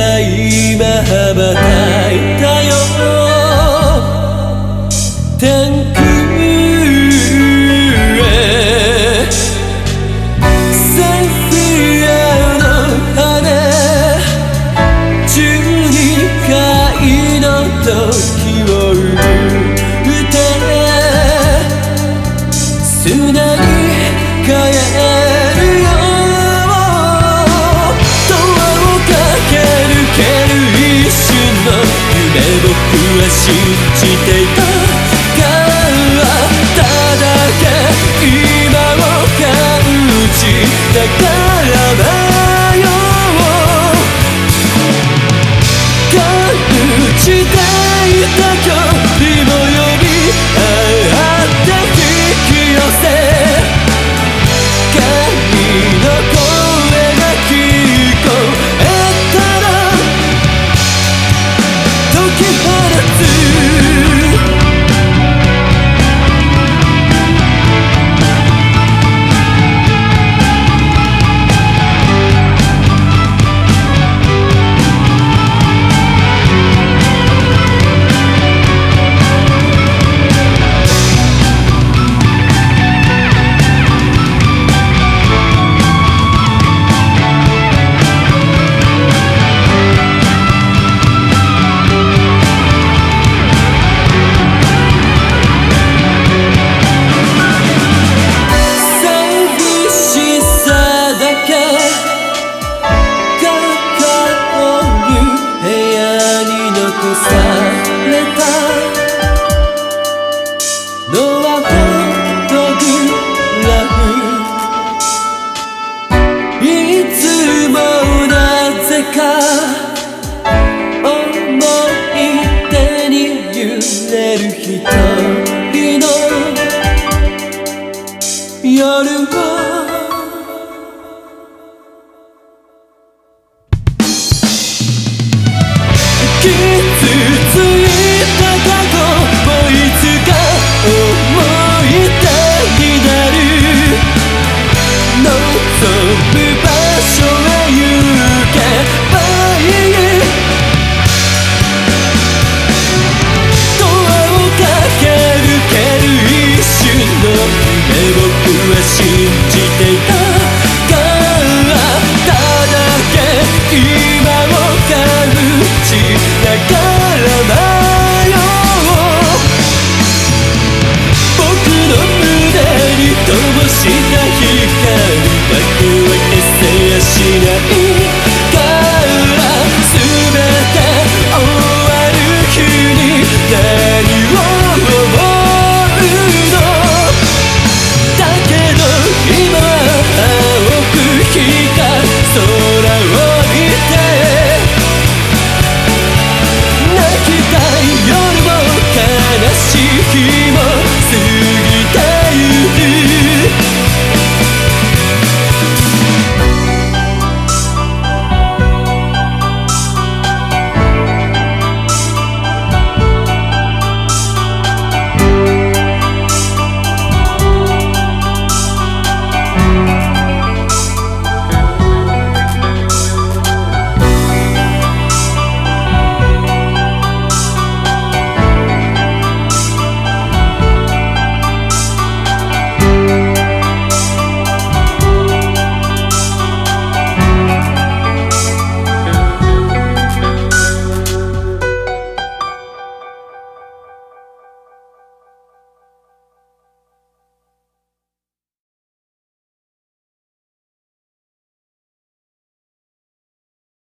aí. れる人